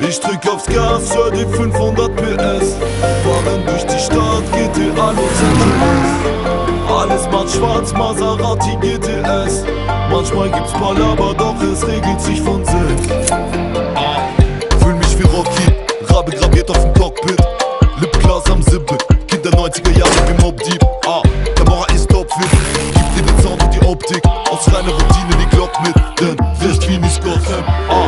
drück aufs Gas, hör die 500 PS. Fahren durch die Stadt, GTA Los Angeles. Alles macht schwarz, Maserati GTS. Manchmal gibt's Palaber, doch es regelt sich von selbst. Fühl mich wie Rocky, Rabe graviert auf dem Cockpit. Lipglas am Sippe, Kind der 90er Jahre wie Mob Deep. Ah, Kamera ist topfit, gibt dir den Sound und die Optik. Aus reiner Routine die Glock mit, denn recht wie nicht Gotham. Ah,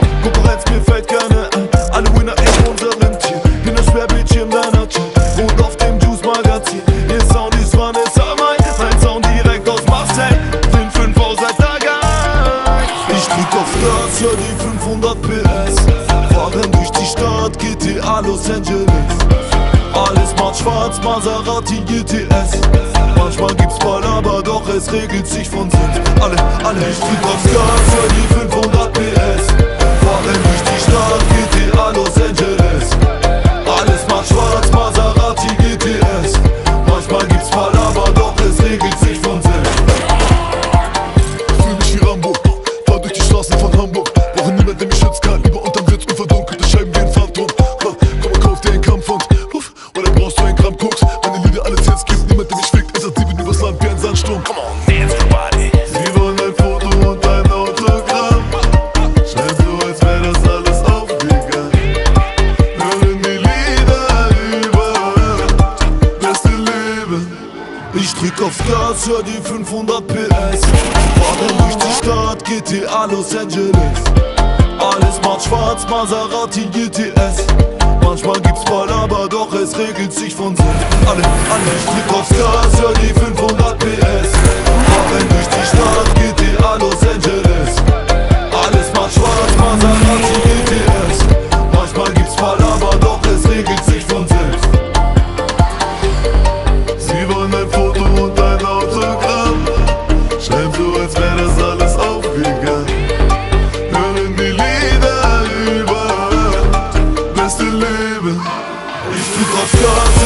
drück auf Gas, hör die 500 PS. Fahren durch die Stadt, GTA Los Angeles. Alles macht schwarz, Maserati GTS. Manchmal gibt's Palaber, doch es regelt sich von selbst. Alle, alle, ich drück aufs Gas, hör die 500 drück aufs Gas, hör die 500 PS. Fahren durch die Stadt, GTA Los Angeles. Alles macht schwarz, Maserati GTS. Manchmal gibt's Palaber, doch es regelt sich von selbst. Alle, alle, ich drück aufs Gas, hör die 500 PS. Fahren durch die Stadt, of